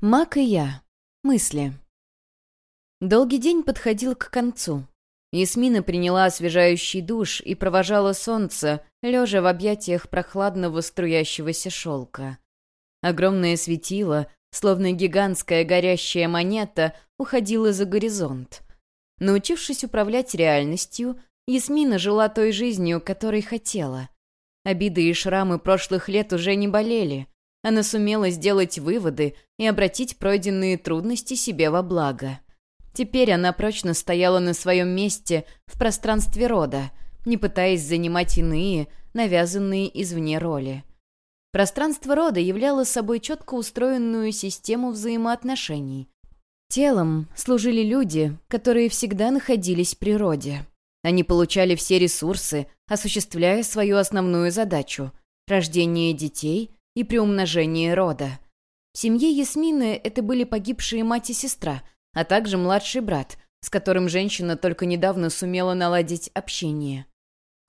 Мак и я. Мысли. Долгий день подходил к концу. Ясмина приняла освежающий душ и провожала солнце, лежа в объятиях прохладного струящегося шелка. Огромное светило, словно гигантская горящая монета, уходило за горизонт. Научившись управлять реальностью, Ясмина жила той жизнью, которой хотела. Обиды и шрамы прошлых лет уже не болели. Она сумела сделать выводы и обратить пройденные трудности себе во благо. Теперь она прочно стояла на своем месте в пространстве рода, не пытаясь занимать иные, навязанные извне роли. Пространство рода являло собой четко устроенную систему взаимоотношений. Телом служили люди, которые всегда находились в природе. Они получали все ресурсы, осуществляя свою основную задачу – рождение детей и приумножение рода. В семье Ясмины это были погибшие мать и сестра, а также младший брат, с которым женщина только недавно сумела наладить общение.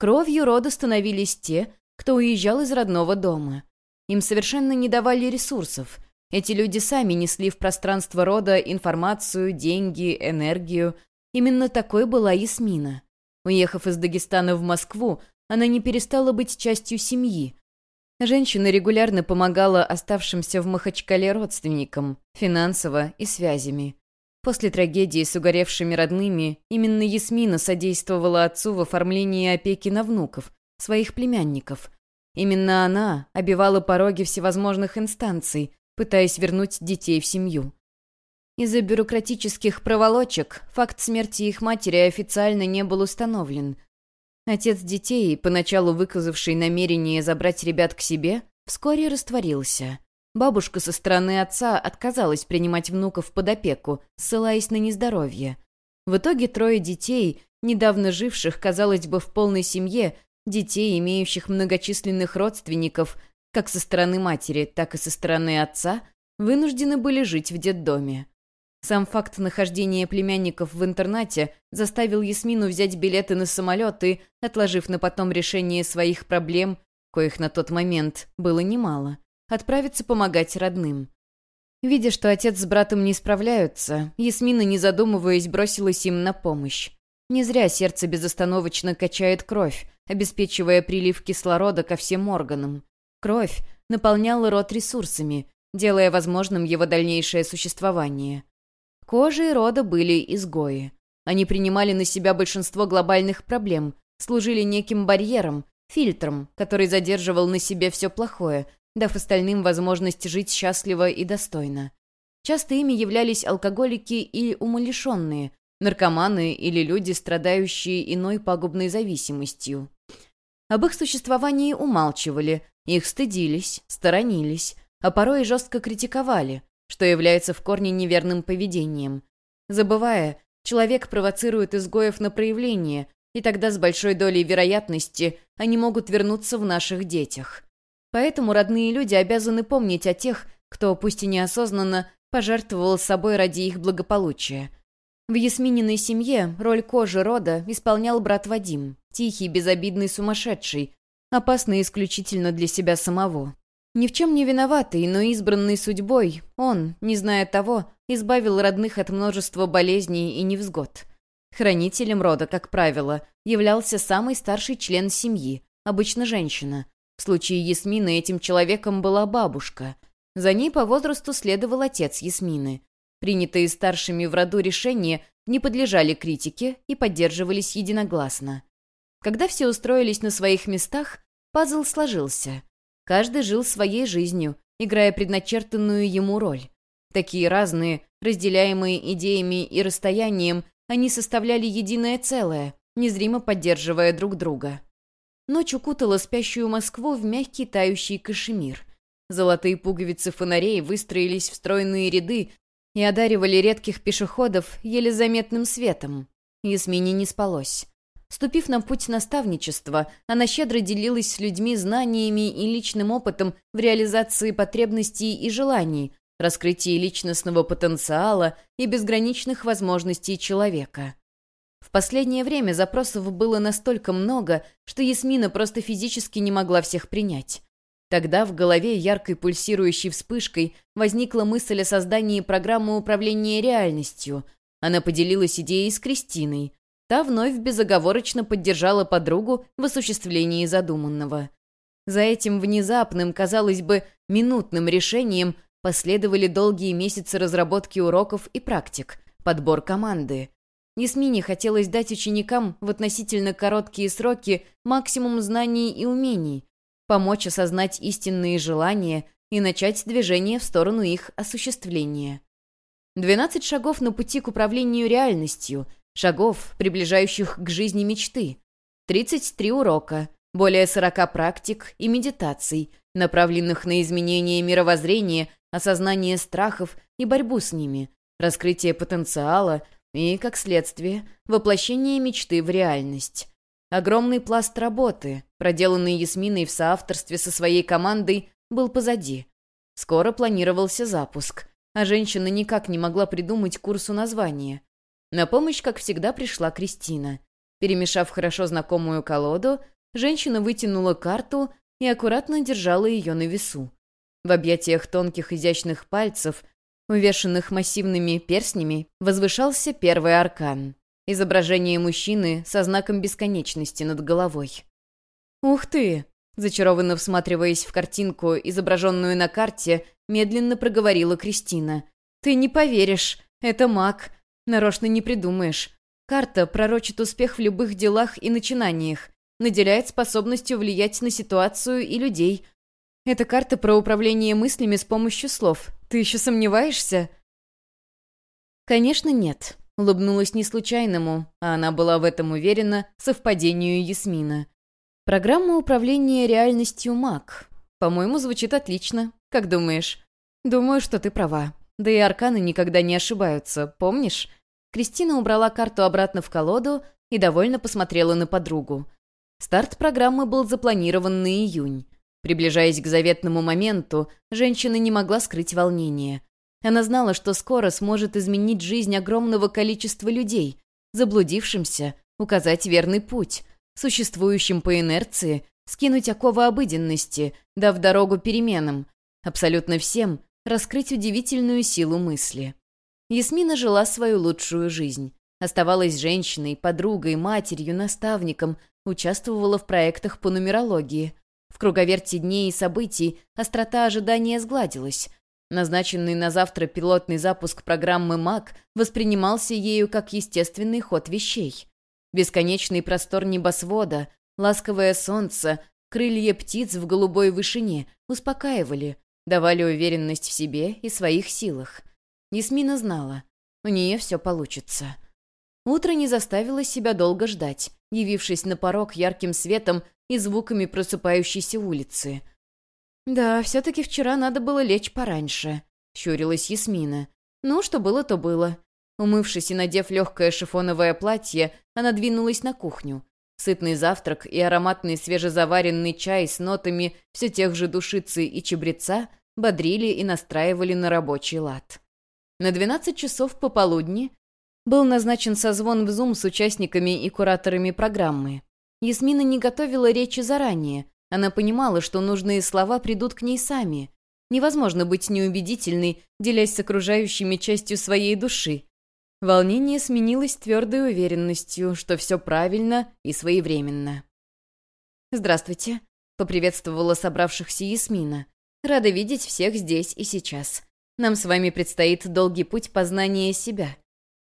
Кровью рода становились те, кто уезжал из родного дома. Им совершенно не давали ресурсов. Эти люди сами несли в пространство рода информацию, деньги, энергию. Именно такой была Ясмина. Уехав из Дагестана в Москву, она не перестала быть частью семьи, Женщина регулярно помогала оставшимся в Махачкале родственникам, финансово и связями. После трагедии с угоревшими родными именно Ясмина содействовала отцу в оформлении опеки на внуков, своих племянников. Именно она обивала пороги всевозможных инстанций, пытаясь вернуть детей в семью. Из-за бюрократических проволочек факт смерти их матери официально не был установлен – Отец детей, поначалу выказавший намерение забрать ребят к себе, вскоре растворился. Бабушка со стороны отца отказалась принимать внуков под опеку, ссылаясь на нездоровье. В итоге трое детей, недавно живших, казалось бы, в полной семье, детей, имеющих многочисленных родственников, как со стороны матери, так и со стороны отца, вынуждены были жить в детдоме. Сам факт нахождения племянников в интернате заставил Ясмину взять билеты на самолет и, отложив на потом решение своих проблем, коих на тот момент было немало, отправиться помогать родным. Видя, что отец с братом не справляются, Ясмина, не задумываясь, бросилась им на помощь. Не зря сердце безостановочно качает кровь, обеспечивая прилив кислорода ко всем органам. Кровь наполняла рот ресурсами, делая возможным его дальнейшее существование. Кожи рода были изгои. Они принимали на себя большинство глобальных проблем, служили неким барьером, фильтром, который задерживал на себе все плохое, дав остальным возможность жить счастливо и достойно. Часто ими являлись алкоголики и умалишенные, наркоманы или люди, страдающие иной пагубной зависимостью. Об их существовании умалчивали, их стыдились, сторонились, а порой и жестко критиковали, что является в корне неверным поведением. Забывая, человек провоцирует изгоев на проявление, и тогда с большой долей вероятности они могут вернуться в наших детях. Поэтому родные люди обязаны помнить о тех, кто, пусть и неосознанно, пожертвовал собой ради их благополучия. В Ясмининой семье роль кожи рода исполнял брат Вадим, тихий, безобидный сумасшедший, опасный исключительно для себя самого. Ни в чем не виноватый, но избранный судьбой, он, не зная того, избавил родных от множества болезней и невзгод. Хранителем рода, как правило, являлся самый старший член семьи, обычно женщина. В случае Ясмины этим человеком была бабушка. За ней по возрасту следовал отец Ясмины. Принятые старшими в роду решения не подлежали критике и поддерживались единогласно. Когда все устроились на своих местах, пазл сложился. Каждый жил своей жизнью, играя предначертанную ему роль. Такие разные, разделяемые идеями и расстоянием, они составляли единое целое, незримо поддерживая друг друга. Ночь укутала спящую Москву в мягкий тающий кашемир. Золотые пуговицы фонарей выстроились в стройные ряды и одаривали редких пешеходов еле заметным светом. Ясмине не спалось. Ступив на путь наставничества, она щедро делилась с людьми знаниями и личным опытом в реализации потребностей и желаний, раскрытии личностного потенциала и безграничных возможностей человека. В последнее время запросов было настолько много, что Ясмина просто физически не могла всех принять. Тогда в голове яркой пульсирующей вспышкой возникла мысль о создании программы управления реальностью. Она поделилась идеей с Кристиной. Та вновь безоговорочно поддержала подругу в осуществлении задуманного. За этим внезапным, казалось бы, минутным решением последовали долгие месяцы разработки уроков и практик, подбор команды. Ясмине хотелось дать ученикам в относительно короткие сроки максимум знаний и умений, помочь осознать истинные желания и начать движение в сторону их осуществления. 12 шагов на пути к управлению реальностью, шагов, приближающих к жизни мечты. 33 урока, более 40 практик и медитаций, направленных на изменение мировоззрения, осознание страхов и борьбу с ними, раскрытие потенциала и, как следствие, воплощение мечты в реальность. Огромный пласт работы, проделанный Ясминой в соавторстве со своей командой, был позади. Скоро планировался запуск, а женщина никак не могла придумать курсу названия. На помощь, как всегда, пришла Кристина. Перемешав хорошо знакомую колоду, женщина вытянула карту и аккуратно держала ее на весу. В объятиях тонких изящных пальцев, увешанных массивными перстнями, возвышался первый аркан изображение мужчины со знаком бесконечности над головой. «Ух ты!» Зачарованно всматриваясь в картинку, изображенную на карте, медленно проговорила Кристина. «Ты не поверишь, это маг. Нарочно не придумаешь. Карта пророчит успех в любых делах и начинаниях, наделяет способностью влиять на ситуацию и людей. Это карта про управление мыслями с помощью слов. Ты еще сомневаешься?» «Конечно, нет. Улыбнулась не случайному, а она была в этом уверена, совпадению Ясмина. Программа управления реальностью МАК. По-моему, звучит отлично. Как думаешь? Думаю, что ты права. Да и арканы никогда не ошибаются, помнишь? Кристина убрала карту обратно в колоду и довольно посмотрела на подругу. Старт программы был запланирован на июнь. Приближаясь к заветному моменту, женщина не могла скрыть волнение. Она знала, что скоро сможет изменить жизнь огромного количества людей, заблудившимся, указать верный путь, существующим по инерции, скинуть оковы обыденности, дав дорогу переменам, абсолютно всем раскрыть удивительную силу мысли. Ясмина жила свою лучшую жизнь. Оставалась женщиной, подругой, матерью, наставником, участвовала в проектах по нумерологии. В круговерте дней и событий острота ожидания сгладилась, Назначенный на завтра пилотный запуск программы МАК воспринимался ею как естественный ход вещей. Бесконечный простор небосвода, ласковое солнце, крылья птиц в голубой вышине успокаивали, давали уверенность в себе и своих силах. Ясмина знала, у нее все получится. Утро не заставило себя долго ждать, явившись на порог ярким светом и звуками просыпающейся улицы. «Да, все-таки вчера надо было лечь пораньше», — щурилась Ясмина. «Ну, что было, то было». Умывшись и надев легкое шифоновое платье, она двинулась на кухню. Сытный завтрак и ароматный свежезаваренный чай с нотами все тех же душицы и чебреца бодрили и настраивали на рабочий лад. На 12 часов пополудни был назначен созвон в Zoom с участниками и кураторами программы. Ясмина не готовила речи заранее, она понимала, что нужные слова придут к ней сами. Невозможно быть неубедительной, делясь с окружающими частью своей души. Волнение сменилось твердой уверенностью, что все правильно и своевременно. «Здравствуйте», — поприветствовала собравшихся Ясмина. «Рада видеть всех здесь и сейчас. Нам с вами предстоит долгий путь познания себя.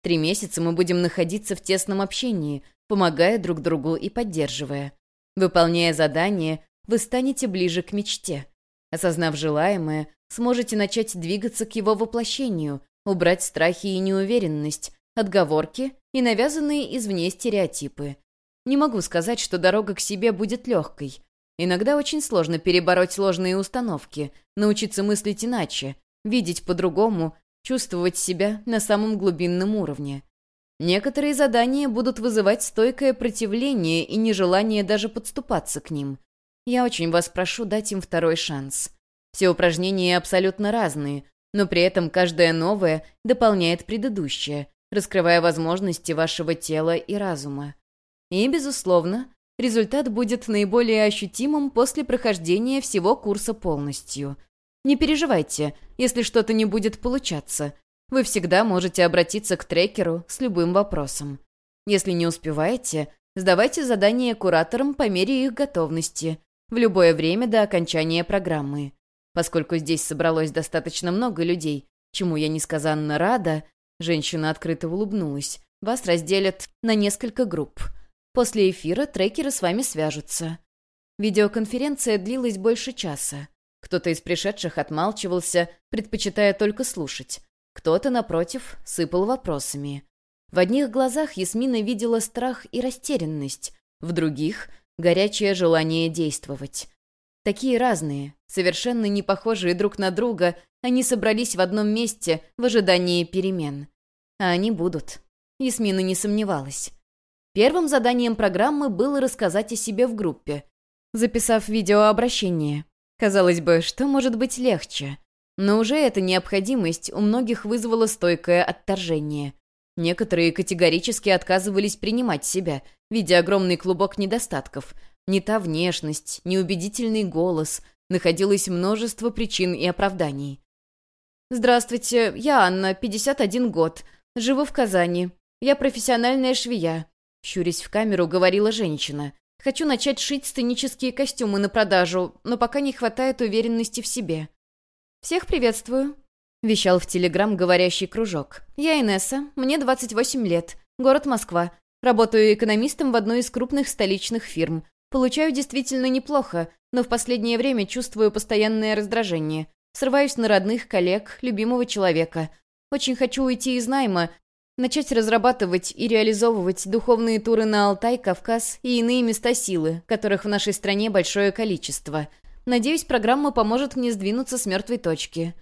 Три месяца мы будем находиться в тесном общении, помогая друг другу и поддерживая. Выполняя задания, вы станете ближе к мечте. Осознав желаемое, сможете начать двигаться к его воплощению, убрать страхи и неуверенность, отговорки и навязанные извне стереотипы. Не могу сказать, что дорога к себе будет легкой. Иногда очень сложно перебороть сложные установки, научиться мыслить иначе, видеть по-другому, чувствовать себя на самом глубинном уровне. Некоторые задания будут вызывать стойкое противление и нежелание даже подступаться к ним. Я очень вас прошу дать им второй шанс. Все упражнения абсолютно разные, но при этом каждое новое дополняет предыдущее, раскрывая возможности вашего тела и разума. И, безусловно, результат будет наиболее ощутимым после прохождения всего курса полностью. Не переживайте, если что-то не будет получаться. Вы всегда можете обратиться к трекеру с любым вопросом. Если не успеваете, сдавайте задания кураторам по мере их готовности, в любое время до окончания программы. Поскольку здесь собралось достаточно много людей, чему я несказанно рада, женщина открыто улыбнулась, вас разделят на несколько групп. После эфира трекеры с вами свяжутся. Видеоконференция длилась больше часа. Кто-то из пришедших отмалчивался, предпочитая только слушать. Кто-то, напротив, сыпал вопросами. В одних глазах Ясмина видела страх и растерянность, в других — горячее желание действовать. Такие разные, совершенно не похожие друг на друга, они собрались в одном месте в ожидании перемен. А они будут. Ясмина не сомневалась. Первым заданием программы было рассказать о себе в группе, записав видеообращение. Казалось бы, что может быть легче? Но уже эта необходимость у многих вызвала стойкое отторжение. Некоторые категорически отказывались принимать себя, видя огромный клубок недостатков — не та внешность, неубедительный голос. Находилось множество причин и оправданий. «Здравствуйте, я Анна, 51 год. Живу в Казани. Я профессиональная швея», — щурясь в камеру, говорила женщина. «Хочу начать шить сценические костюмы на продажу, но пока не хватает уверенности в себе». «Всех приветствую», — вещал в Телеграм говорящий кружок. «Я Инесса, мне 28 лет, город Москва. Работаю экономистом в одной из крупных столичных фирм. Получаю действительно неплохо, но в последнее время чувствую постоянное раздражение. Срываюсь на родных, коллег, любимого человека. Очень хочу уйти из найма, начать разрабатывать и реализовывать духовные туры на Алтай, Кавказ и иные места силы, которых в нашей стране большое количество. Надеюсь, программа поможет мне сдвинуться с мертвой точки.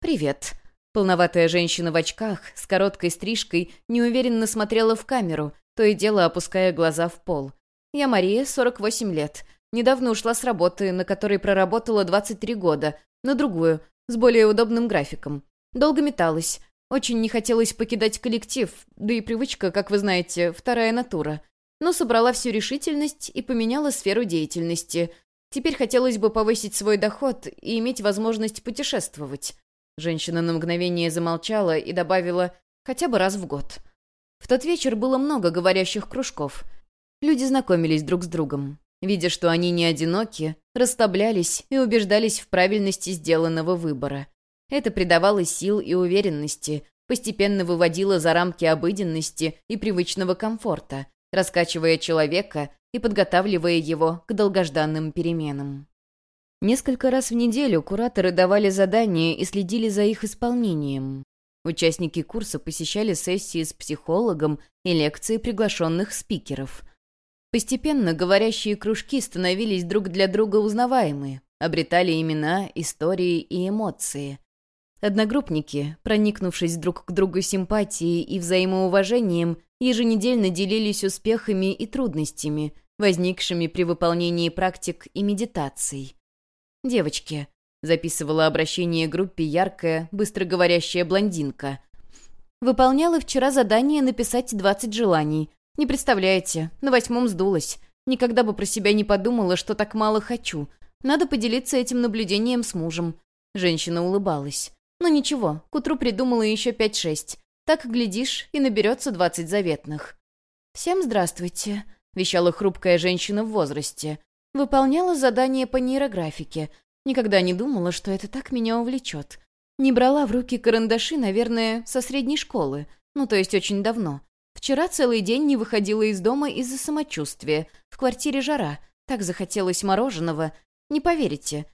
«Привет». Полноватая женщина в очках, с короткой стрижкой, неуверенно смотрела в камеру, то и дело опуская глаза в пол. Я Мария, 48 лет. Недавно ушла с работы, на которой проработала 23 года, на другую, с более удобным графиком. Долго металась. Очень не хотелось покидать коллектив, да и привычка, как вы знаете, вторая натура. Но собрала всю решительность и поменяла сферу деятельности. Теперь хотелось бы повысить свой доход и иметь возможность путешествовать. Женщина на мгновение замолчала и добавила «хотя бы раз в год». В тот вечер было много говорящих кружков — Люди знакомились друг с другом. Видя, что они не одиноки, расслаблялись и убеждались в правильности сделанного выбора. Это придавало сил и уверенности, постепенно выводило за рамки обыденности и привычного комфорта, раскачивая человека и подготавливая его к долгожданным переменам. Несколько раз в неделю кураторы давали задания и следили за их исполнением. Участники курса посещали сессии с психологом и лекции приглашенных спикеров. Постепенно говорящие кружки становились друг для друга узнаваемы, обретали имена, истории и эмоции. Одногруппники, проникнувшись друг к другу симпатией и взаимоуважением, еженедельно делились успехами и трудностями, возникшими при выполнении практик и медитаций. «Девочки», — записывала обращение группе яркая, быстроговорящая блондинка, «выполняла вчера задание написать 20 желаний, не представляете, на восьмом сдулась. Никогда бы про себя не подумала, что так мало хочу. Надо поделиться этим наблюдением с мужем. Женщина улыбалась. «Ну ничего, к утру придумала еще пять-шесть. Так, глядишь, и наберется двадцать заветных. «Всем здравствуйте», — вещала хрупкая женщина в возрасте. Выполняла задание по нейрографике. Никогда не думала, что это так меня увлечет. Не брала в руки карандаши, наверное, со средней школы. Ну, то есть очень давно. Вчера целый день не выходила из дома из-за самочувствия. В квартире жара. Так захотелось мороженого. Не поверите.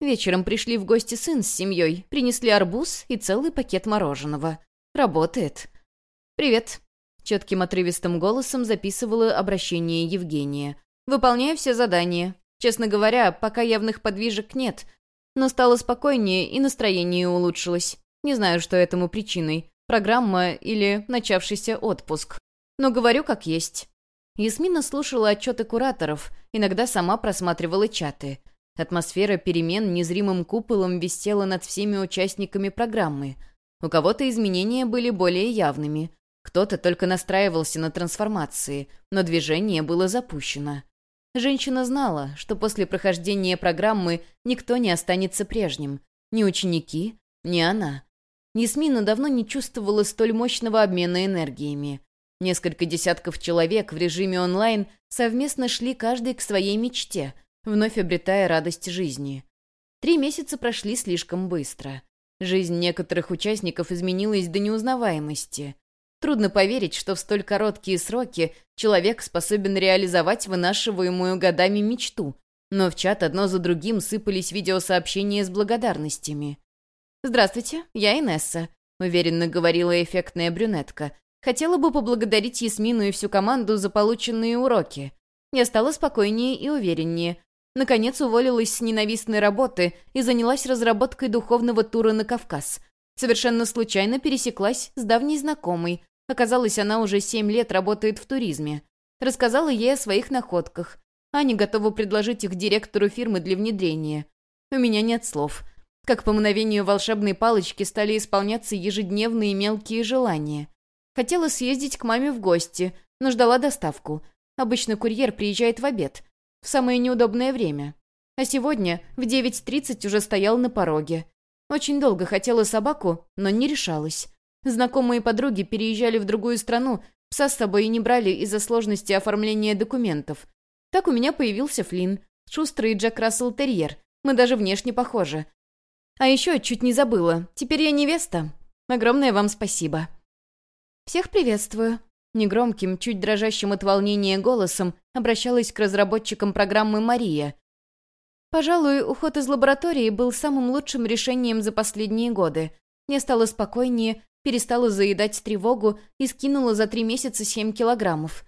Вечером пришли в гости сын с семьей, принесли арбуз и целый пакет мороженого. Работает. «Привет», — четким отрывистым голосом записывала обращение Евгения. «Выполняю все задания. Честно говоря, пока явных подвижек нет. Но стало спокойнее и настроение улучшилось. Не знаю, что этому причиной программа или начавшийся отпуск. Но говорю как есть. Ясмина слушала отчеты кураторов, иногда сама просматривала чаты. Атмосфера перемен незримым куполом висела над всеми участниками программы. У кого-то изменения были более явными. Кто-то только настраивался на трансформации, но движение было запущено. Женщина знала, что после прохождения программы никто не останется прежним. Ни ученики, ни она. Ясмина давно не чувствовала столь мощного обмена энергиями. Несколько десятков человек в режиме онлайн совместно шли каждый к своей мечте, вновь обретая радость жизни. Три месяца прошли слишком быстро. Жизнь некоторых участников изменилась до неузнаваемости. Трудно поверить, что в столь короткие сроки человек способен реализовать вынашиваемую годами мечту, но в чат одно за другим сыпались видеосообщения с благодарностями. «Здравствуйте, я Инесса», — уверенно говорила эффектная брюнетка. «Хотела бы поблагодарить Ясмину и всю команду за полученные уроки. Я стала спокойнее и увереннее. Наконец уволилась с ненавистной работы и занялась разработкой духовного тура на Кавказ. Совершенно случайно пересеклась с давней знакомой, Оказалось, она уже семь лет работает в туризме. Рассказала ей о своих находках. Аня готова предложить их директору фирмы для внедрения. У меня нет слов. Как по мгновению волшебной палочки стали исполняться ежедневные мелкие желания. Хотела съездить к маме в гости, но ждала доставку. Обычно курьер приезжает в обед, в самое неудобное время. А сегодня в 9.30 уже стоял на пороге. Очень долго хотела собаку, но не решалась. Знакомые подруги переезжали в другую страну, пса с собой не брали из-за сложности оформления документов. Так у меня появился Флинн, шустрый Джек Рассел Терьер. Мы даже внешне похожи. А еще чуть не забыла. Теперь я невеста. Огромное вам спасибо. Всех приветствую. Негромким, чуть дрожащим от волнения голосом обращалась к разработчикам программы Мария. Пожалуй, уход из лаборатории был самым лучшим решением за последние годы. Мне стало спокойнее, перестала заедать тревогу и скинула за три месяца семь килограммов.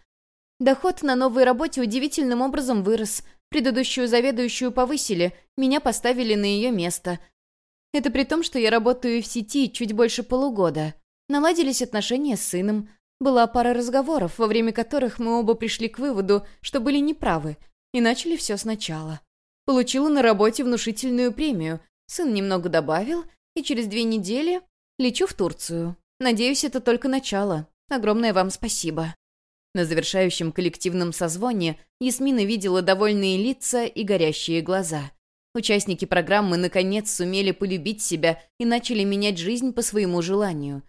Доход на новой работе удивительным образом вырос. Предыдущую заведующую повысили, меня поставили на ее место. Это при том, что я работаю в сети чуть больше полугода. Наладились отношения с сыном. Была пара разговоров, во время которых мы оба пришли к выводу, что были неправы, и начали все сначала. Получила на работе внушительную премию. Сын немного добавил, и через две недели Лечу в Турцию. Надеюсь, это только начало. Огромное вам спасибо». На завершающем коллективном созвоне Ясмина видела довольные лица и горящие глаза. Участники программы наконец сумели полюбить себя и начали менять жизнь по своему желанию.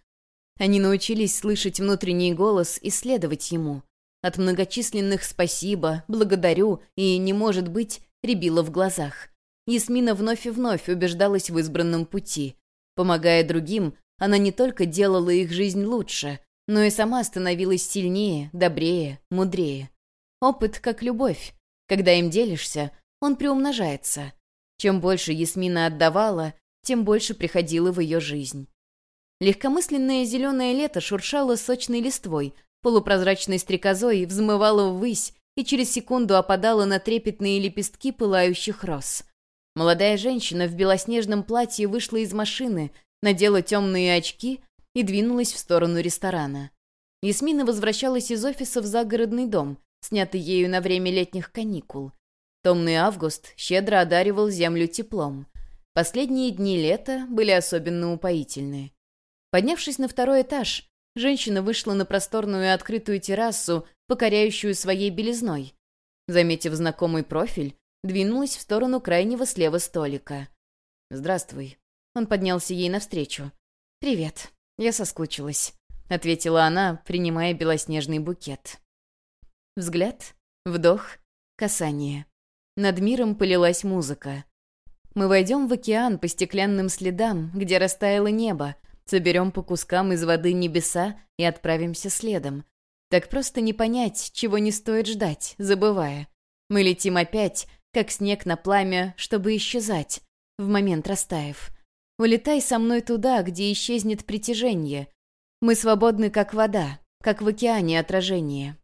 Они научились слышать внутренний голос и следовать ему. От многочисленных «спасибо», «благодарю» и «не может быть» рябило в глазах. Ясмина вновь и вновь убеждалась в избранном пути. Помогая другим, она не только делала их жизнь лучше, но и сама становилась сильнее, добрее, мудрее. Опыт как любовь. Когда им делишься, он приумножается. Чем больше Ясмина отдавала, тем больше приходило в ее жизнь. Легкомысленное зеленое лето шуршало сочной листвой, полупрозрачной стрекозой взмывало ввысь и через секунду опадало на трепетные лепестки пылающих роз. Молодая женщина в белоснежном платье вышла из машины, надела темные очки и двинулась в сторону ресторана. Ясмина возвращалась из офиса в загородный дом, снятый ею на время летних каникул. Томный август щедро одаривал землю теплом. Последние дни лета были особенно упоительны. Поднявшись на второй этаж, женщина вышла на просторную открытую террасу, покоряющую своей белизной. Заметив знакомый профиль, двинулась в сторону крайнего слева столика. «Здравствуй». Он поднялся ей навстречу. «Привет. Я соскучилась», — ответила она, принимая белоснежный букет. Взгляд, вдох, касание. Над миром полилась музыка. Мы войдем в океан по стеклянным следам, где растаяло небо, соберем по кускам из воды небеса и отправимся следом. Так просто не понять, чего не стоит ждать, забывая. Мы летим опять, как снег на пламя, чтобы исчезать, в момент растаяв. Улетай со мной туда, где исчезнет притяжение. Мы свободны, как вода, как в океане отражение.